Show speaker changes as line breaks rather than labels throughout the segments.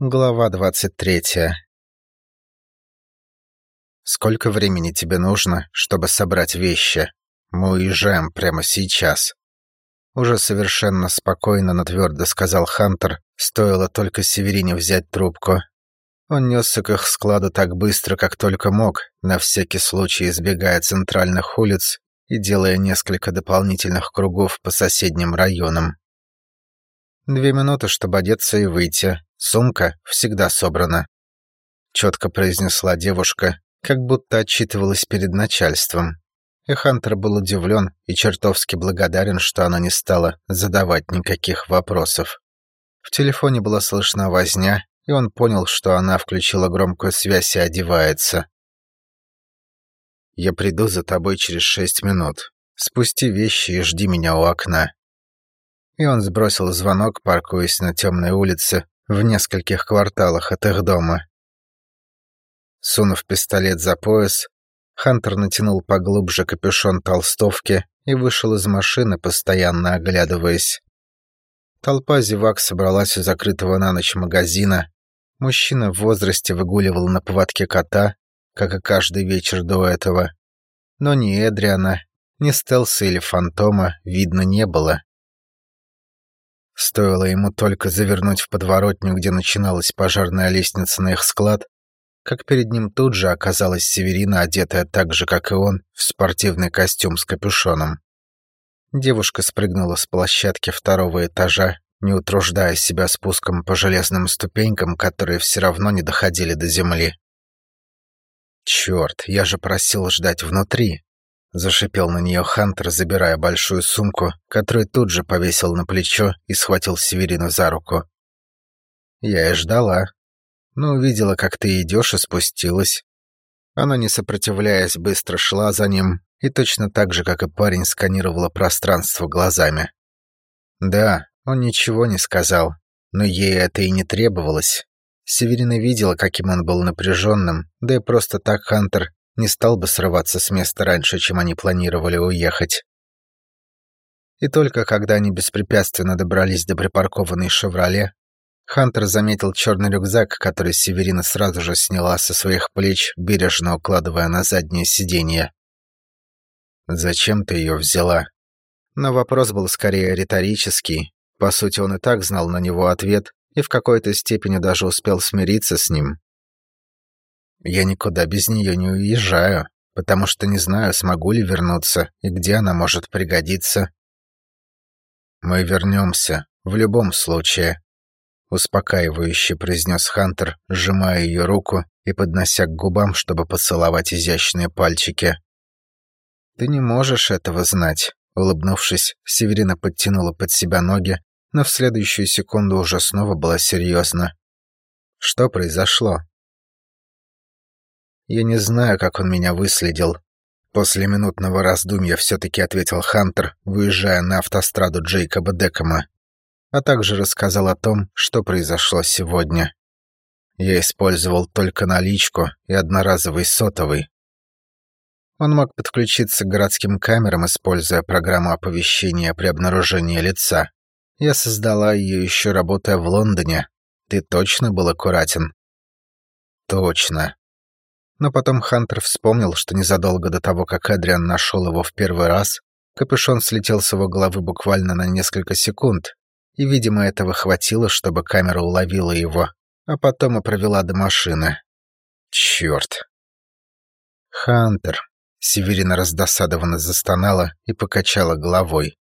Глава двадцать третья. «Сколько времени тебе нужно, чтобы собрать вещи? Мы уезжаем прямо сейчас». Уже совершенно спокойно, но твердо сказал Хантер, стоило только Северине взять трубку. Он несся к их складу так быстро, как только мог, на всякий случай избегая центральных улиц и делая несколько дополнительных кругов по соседним районам. Две минуты, чтобы одеться и выйти. Сумка всегда собрана. Четко произнесла девушка, как будто отчитывалась перед начальством. И Хантер был удивлен и чертовски благодарен, что она не стала задавать никаких вопросов. В телефоне была слышна возня, и он понял, что она включила громкую связь и одевается. «Я приду за тобой через шесть минут. Спусти вещи и жди меня у окна». И он сбросил звонок, паркуясь на темной улице в нескольких кварталах от их дома. Сунув пистолет за пояс, Хантер натянул поглубже капюшон толстовки и вышел из машины, постоянно оглядываясь. Толпа зевак собралась у закрытого на ночь магазина. Мужчина в возрасте выгуливал на поводке кота, как и каждый вечер до этого. Но ни Эдриана, ни Стелса или Фантома видно не было. Стоило ему только завернуть в подворотню, где начиналась пожарная лестница на их склад, как перед ним тут же оказалась Северина, одетая так же, как и он, в спортивный костюм с капюшоном. Девушка спрыгнула с площадки второго этажа, не утруждая себя спуском по железным ступенькам, которые все равно не доходили до земли. «Черт, я же просил ждать внутри!» Зашипел на нее Хантер, забирая большую сумку, которую тут же повесил на плечо и схватил Северину за руку. «Я и ждала. Но увидела, как ты идешь, и спустилась». Она, не сопротивляясь, быстро шла за ним и точно так же, как и парень, сканировала пространство глазами. Да, он ничего не сказал, но ей это и не требовалось. Северина видела, каким он был напряженным, да и просто так Хантер не стал бы срываться с места раньше, чем они планировали уехать. И только когда они беспрепятственно добрались до припаркованной «Шевроле», Хантер заметил черный рюкзак, который Северина сразу же сняла со своих плеч, бережно укладывая на заднее сиденье. «Зачем ты ее взяла?» Но вопрос был скорее риторический. По сути, он и так знал на него ответ и в какой-то степени даже успел смириться с ним. Я никуда без нее не уезжаю, потому что не знаю, смогу ли вернуться и где она может пригодиться. Мы вернемся, в любом случае, успокаивающе произнес Хантер, сжимая ее руку и поднося к губам, чтобы поцеловать изящные пальчики. Ты не можешь этого знать. Улыбнувшись, Северина подтянула под себя ноги, но в следующую секунду уже снова была серьезна. Что произошло? Я не знаю, как он меня выследил. После минутного раздумья все-таки ответил Хантер, выезжая на автостраду Джейкоба Декома, а также рассказал о том, что произошло сегодня. Я использовал только наличку и одноразовый сотовый. Он мог подключиться к городским камерам, используя программу оповещения при обнаружении лица. Я создала ее еще работая в Лондоне. Ты точно был аккуратен? Точно. Но потом Хантер вспомнил, что незадолго до того, как Эдриан нашел его в первый раз, капюшон слетел с его головы буквально на несколько секунд, и, видимо, этого хватило, чтобы камера уловила его, а потом и провела до машины. Черт. Хантер. Северина раздосадованно застонала и покачала головой.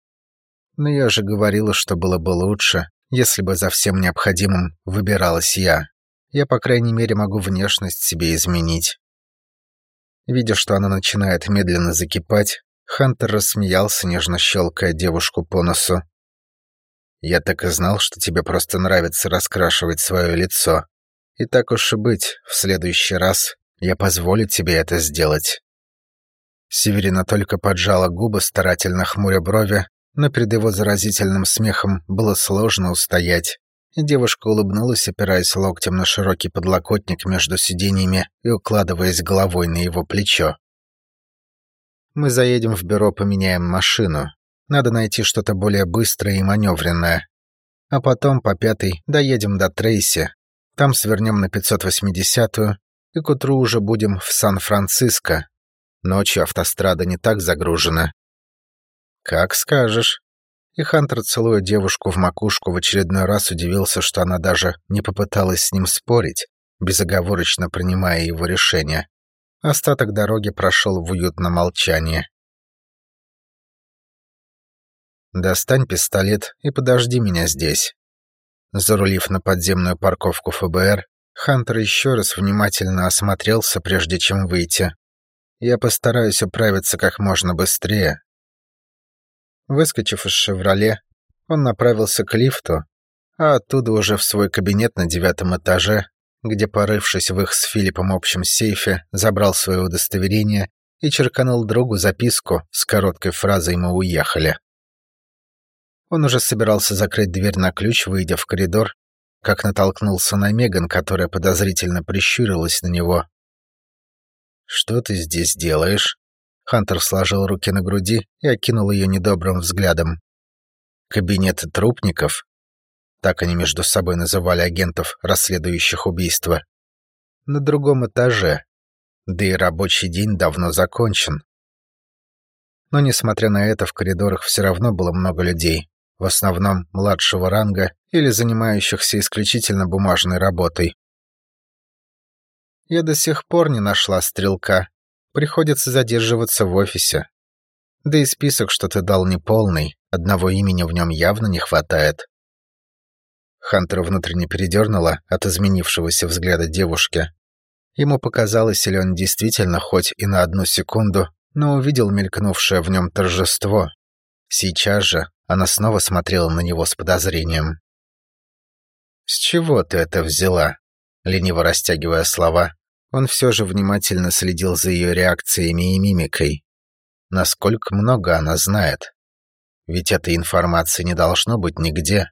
Но я же говорила, что было бы лучше, если бы за всем необходимым выбиралась я. Я, по крайней мере, могу внешность себе изменить. Видя, что она начинает медленно закипать, Хантер рассмеялся, нежно щелкая девушку по носу. «Я так и знал, что тебе просто нравится раскрашивать свое лицо. И так уж и быть, в следующий раз я позволю тебе это сделать». Северина только поджала губы, старательно хмуря брови, но перед его заразительным смехом было сложно устоять девушка улыбнулась, опираясь локтем на широкий подлокотник между сиденьями и укладываясь головой на его плечо. «Мы заедем в бюро, поменяем машину. Надо найти что-то более быстрое и маневренное. А потом по пятой доедем до Трейси. Там свернем на 580-ю, и к утру уже будем в Сан-Франциско. Ночью автострада не так загружена. Как скажешь. И Хантер, целуя девушку в макушку, в очередной раз удивился, что она даже не попыталась с ним спорить, безоговорочно принимая его решение. Остаток дороги прошел в уютном молчании. «Достань пистолет и подожди меня здесь». Зарулив на подземную парковку ФБР, Хантер еще раз внимательно осмотрелся, прежде чем выйти. «Я постараюсь управиться как можно быстрее». Выскочив из «Шевроле», он направился к лифту, а оттуда уже в свой кабинет на девятом этаже, где, порывшись в их с Филиппом общем сейфе, забрал свое удостоверение и черканул другу записку с короткой фразой «Мы уехали». Он уже собирался закрыть дверь на ключ, выйдя в коридор, как натолкнулся на Меган, которая подозрительно прищурилась на него. «Что ты здесь делаешь?» Хантер сложил руки на груди и окинул ее недобрым взглядом. «Кабинет трупников?» Так они между собой называли агентов, расследующих убийства. На другом этаже. Да и рабочий день давно закончен. Но, несмотря на это, в коридорах все равно было много людей в основном младшего ранга или занимающихся исключительно бумажной работой. Я до сих пор не нашла стрелка. Приходится задерживаться в офисе. Да и список, что ты дал, неполный. Одного имени в нем явно не хватает. Хантер внутренне передернула от изменившегося взгляда девушки. Ему показалось, или он действительно хоть и на одну секунду, но увидел мелькнувшее в нем торжество. Сейчас же она снова смотрела на него с подозрением. «С чего ты это взяла?» Лениво растягивая слова, он все же внимательно следил за ее реакциями и мимикой. Насколько много она знает. Ведь этой информации не должно быть нигде.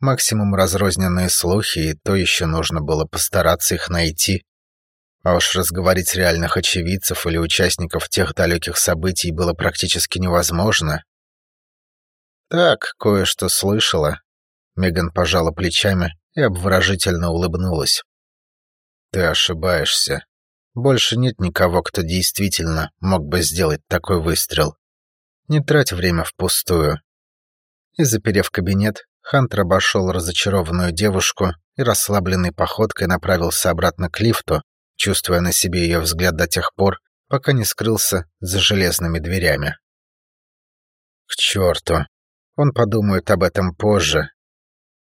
Максимум разрозненные слухи, и то еще нужно было постараться их найти. А уж разговорить реальных очевидцев или участников тех далеких событий было практически невозможно. «Так, кое-что слышала». Меган пожала плечами и обворожительно улыбнулась. «Ты ошибаешься. Больше нет никого, кто действительно мог бы сделать такой выстрел. Не трать время впустую». И, заперев кабинет, Хантер обошел разочарованную девушку и расслабленной походкой направился обратно к лифту, чувствуя на себе ее взгляд до тех пор, пока не скрылся за железными дверями. «К черту!» Он подумает об этом позже.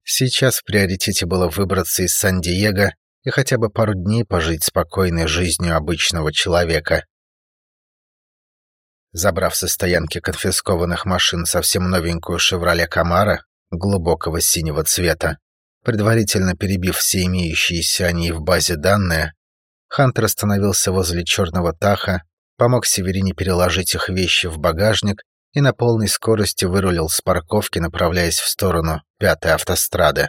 Сейчас в приоритете было выбраться из Сан-Диего и хотя бы пару дней пожить спокойной жизнью обычного человека. Забрав со стоянки конфискованных машин совсем новенькую «Шевроле Камара» глубокого синего цвета, предварительно перебив все имеющиеся о ней в базе данные, Хантер остановился возле черного Таха, помог Северине переложить их вещи в багажник и на полной скорости вырулил с парковки, направляясь в сторону пятой автострады.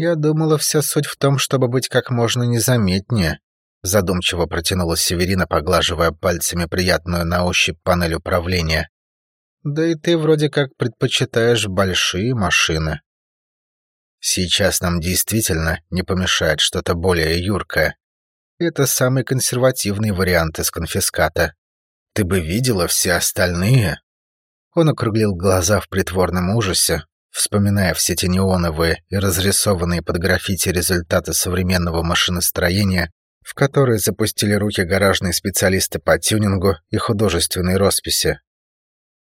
«Я думала, вся суть в том, чтобы быть как можно незаметнее», задумчиво протянула Северина, поглаживая пальцами приятную на ощупь панель управления. «Да и ты вроде как предпочитаешь большие машины». «Сейчас нам действительно не помешает что-то более юркое. Это самый консервативный вариант из конфиската», ты бы видела все остальные. Он округлил глаза в притворном ужасе, вспоминая все эти неоновые и разрисованные под граффити результаты современного машиностроения, в которые запустили руки гаражные специалисты по тюнингу и художественной росписи.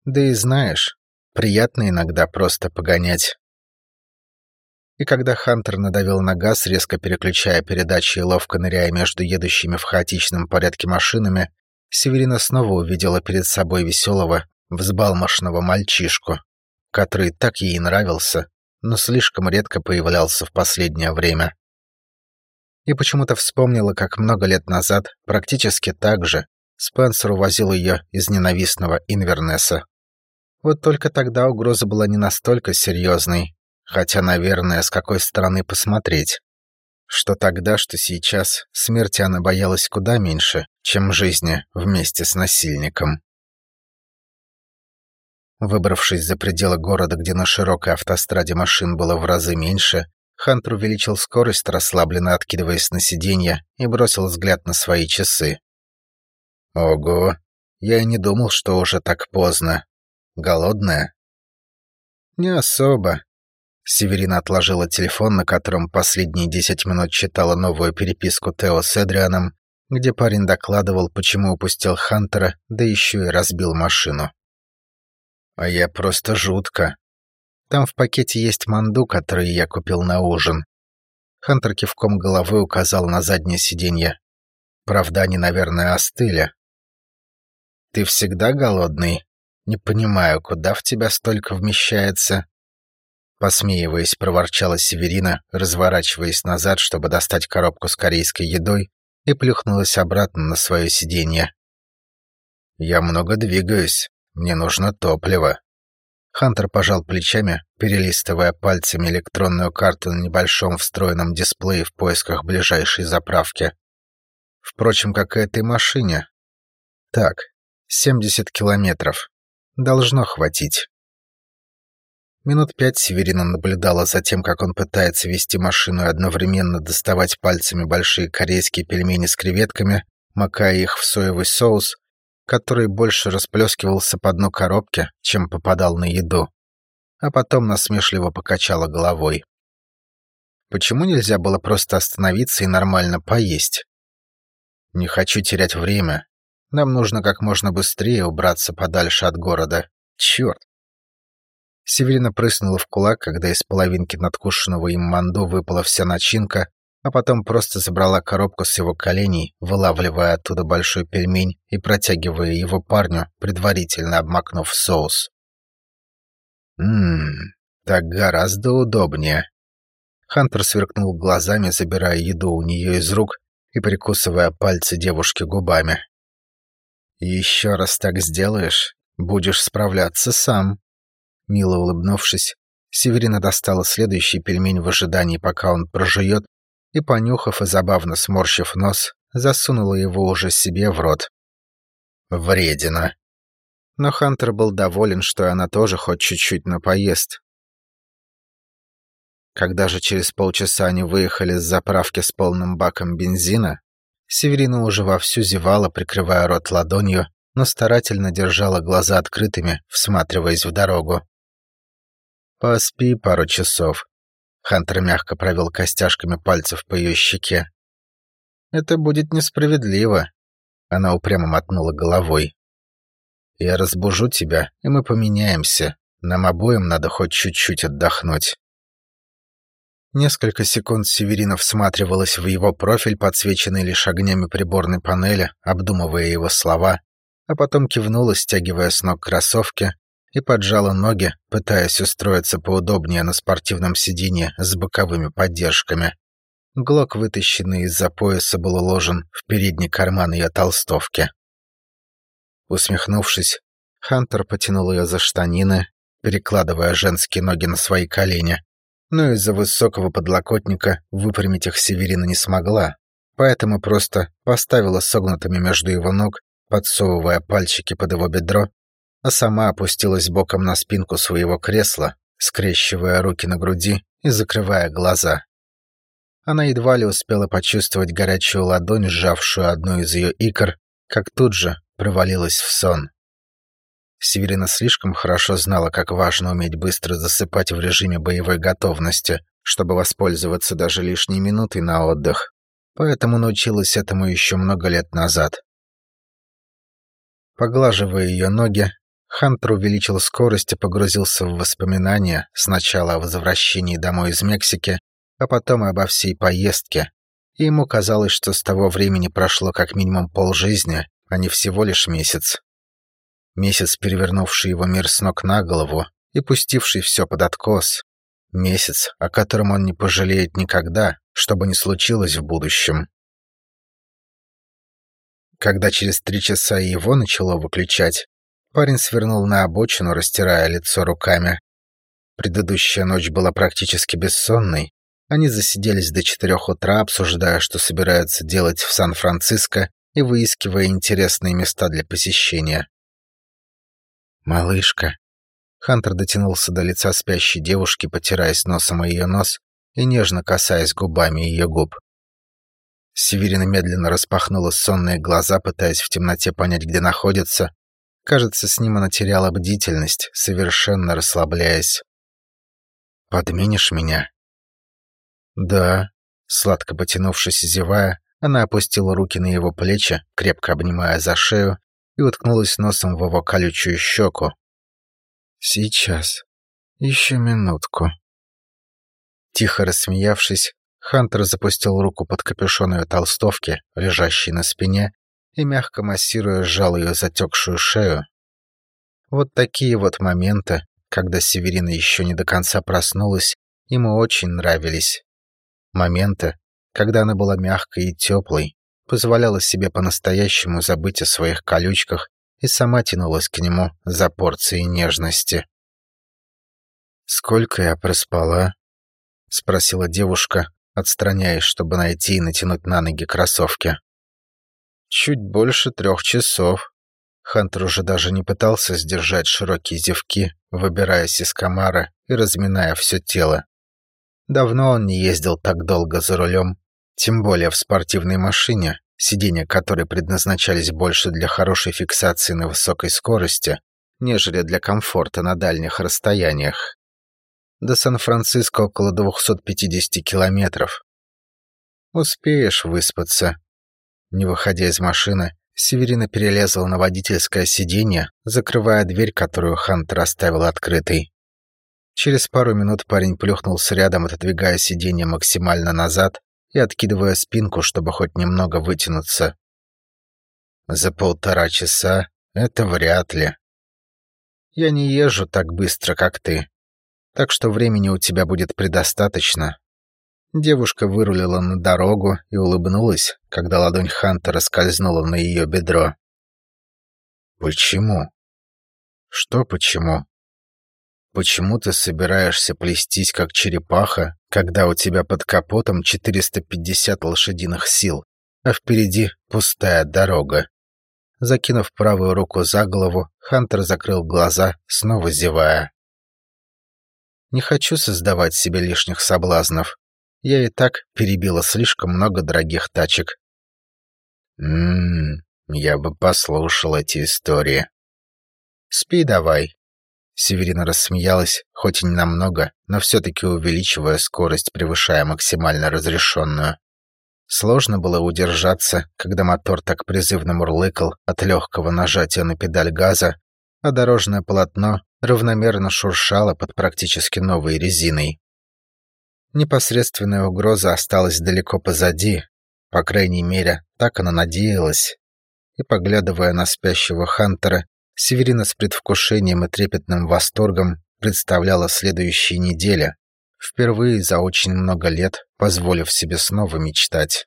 Да и знаешь, приятно иногда просто погонять. И когда Хантер надавил на газ, резко переключая передачи и ловко ныряя между едущими в хаотичном порядке машинами, Северина снова увидела перед собой веселого, взбалмошного мальчишку, который так ей нравился, но слишком редко появлялся в последнее время. И почему-то вспомнила, как много лет назад, практически так же, Спенсер увозил ее из ненавистного Инвернеса. Вот только тогда угроза была не настолько серьезной, хотя, наверное, с какой стороны посмотреть. Что тогда, что сейчас, смерти она боялась куда меньше, чем жизни вместе с насильником. Выбравшись за пределы города, где на широкой автостраде машин было в разы меньше, Хантер увеличил скорость, расслабленно откидываясь на сиденье, и бросил взгляд на свои часы. Ого, я и не думал, что уже так поздно. Голодная? Не особо. Северина отложила телефон, на котором последние десять минут читала новую переписку Тео с Эдрианом, где парень докладывал, почему упустил Хантера, да еще и разбил машину. А я просто жутко. Там в пакете есть манду, который я купил на ужин. Хантер кивком головы указал на заднее сиденье. Правда, они, наверное, остыли. Ты всегда голодный? Не понимаю, куда в тебя столько вмещается?» Посмеиваясь, проворчала Северина, разворачиваясь назад, чтобы достать коробку с корейской едой, и плюхнулась обратно на свое сиденье. «Я много двигаюсь. Мне нужно топливо». Хантер пожал плечами, перелистывая пальцами электронную карту на небольшом встроенном дисплее в поисках ближайшей заправки. Впрочем, как и этой машине. Так, 70 километров. Должно хватить. Минут пять Северина наблюдала за тем, как он пытается вести машину и одновременно доставать пальцами большие корейские пельмени с креветками, макая их в соевый соус, который больше расплескивался по дну коробки, чем попадал на еду. А потом насмешливо покачала головой. Почему нельзя было просто остановиться и нормально поесть? Не хочу терять время, нам нужно как можно быстрее убраться подальше от города. Черт! Северина прыснула в кулак, когда из половинки надкушенного им манду выпала вся начинка, а потом просто забрала коробку с его коленей, вылавливая оттуда большой пельмень и протягивая его парню, предварительно обмакнув соус. «Ммм, так гораздо удобнее». Хантер сверкнул глазами, забирая еду у нее из рук и прикусывая пальцы девушки губами. «Еще раз так сделаешь, будешь справляться сам». Мило улыбнувшись, Северина достала следующий пельмень в ожидании, пока он прожует, и, понюхав и забавно сморщив нос, засунула его уже себе в рот. Вредина. Но Хантер был доволен, что она тоже хоть чуть-чуть напоест. Когда же через полчаса они выехали с заправки с полным баком бензина, Северина уже вовсю зевала, прикрывая рот ладонью, но старательно держала глаза открытыми, всматриваясь в дорогу. «Поспи пару часов», — Хантер мягко провел костяшками пальцев по ее щеке. «Это будет несправедливо», — она упрямо мотнула головой. «Я разбужу тебя, и мы поменяемся. Нам обоим надо хоть чуть-чуть отдохнуть». Несколько секунд Северина всматривалась в его профиль, подсвеченный лишь огнями приборной панели, обдумывая его слова, а потом кивнула, стягивая с ног кроссовки, и поджала ноги, пытаясь устроиться поудобнее на спортивном сиденье с боковыми поддержками. Глок, вытащенный из-за пояса, был уложен в передний карман ее толстовки. Усмехнувшись, Хантер потянул ее за штанины, перекладывая женские ноги на свои колени, но из-за высокого подлокотника выпрямить их Северина не смогла, поэтому просто поставила согнутыми между его ног, подсовывая пальчики под его бедро, а сама опустилась боком на спинку своего кресла, скрещивая руки на груди и закрывая глаза. Она едва ли успела почувствовать горячую ладонь, сжавшую одну из ее икр, как тут же провалилась в сон. Северина слишком хорошо знала, как важно уметь быстро засыпать в режиме боевой готовности, чтобы воспользоваться даже лишней минутой на отдых. Поэтому научилась этому еще много лет назад. Поглаживая ее ноги, Хантер увеличил скорость и погрузился в воспоминания сначала о возвращении домой из Мексики, а потом и обо всей поездке. И ему казалось, что с того времени прошло как минимум полжизни, а не всего лишь месяц. Месяц, перевернувший его мир с ног на голову и пустивший все под откос. Месяц, о котором он не пожалеет никогда, что бы ни случилось в будущем. Когда через три часа его начало выключать, парень свернул на обочину, растирая лицо руками. Предыдущая ночь была практически бессонной. Они засиделись до четырех утра, обсуждая, что собираются делать в Сан-Франциско и выискивая интересные места для посещения. «Малышка». Хантер дотянулся до лица спящей девушки, потираясь носом о ее нос, и нежно касаясь губами ее губ. Северина медленно распахнула сонные глаза, пытаясь в темноте понять, где находится. Кажется, с ним она теряла бдительность, совершенно расслабляясь. «Подменишь меня?» «Да», — сладко потянувшись зевая, она опустила руки на его плечи, крепко обнимая за шею, и уткнулась носом в его колючую щеку. «Сейчас. Еще минутку». Тихо рассмеявшись, Хантер запустил руку под капюшон ее толстовки, лежащей на спине, и, мягко массируя, сжал ее затекшую шею. Вот такие вот моменты, когда Северина еще не до конца проснулась, ему очень нравились. Моменты, когда она была мягкой и теплой, позволяла себе по-настоящему забыть о своих колючках и сама тянулась к нему за порцией нежности. «Сколько я проспала?» — спросила девушка, отстраняясь, чтобы найти и натянуть на ноги кроссовки. «Чуть больше трех часов». Хантер уже даже не пытался сдержать широкие зевки, выбираясь из комара и разминая все тело. Давно он не ездил так долго за рулем, тем более в спортивной машине, сиденья которой предназначались больше для хорошей фиксации на высокой скорости, нежели для комфорта на дальних расстояниях. До Сан-Франциско около 250 километров. Успеешь выспаться. Не выходя из машины, Северина перелезла на водительское сиденье, закрывая дверь, которую Хантер оставил открытой. Через пару минут парень плюхнулся рядом, отодвигая сиденье максимально назад и откидывая спинку, чтобы хоть немного вытянуться. За полтора часа это вряд ли. Я не езжу так быстро, как ты так что времени у тебя будет предостаточно». Девушка вырулила на дорогу и улыбнулась, когда ладонь Хантера скользнула на ее бедро. «Почему?» «Что почему?» «Почему ты собираешься плестись, как черепаха, когда у тебя под капотом 450 лошадиных сил, а впереди пустая дорога?» Закинув правую руку за голову, Хантер закрыл глаза, снова зевая. Не хочу создавать себе лишних соблазнов. Я и так перебила слишком много дорогих тачек. Ммм, я бы послушал эти истории. Спи давай. Северина рассмеялась, хоть и не намного, но все-таки увеличивая скорость, превышая максимально разрешенную. Сложно было удержаться, когда мотор так призывно мурлыкал от легкого нажатия на педаль газа, а дорожное полотно равномерно шуршала под практически новой резиной. Непосредственная угроза осталась далеко позади, по крайней мере, так она надеялась. И, поглядывая на спящего Хантера, Северина с предвкушением и трепетным восторгом представляла следующие недели, впервые за очень много лет позволив себе снова мечтать.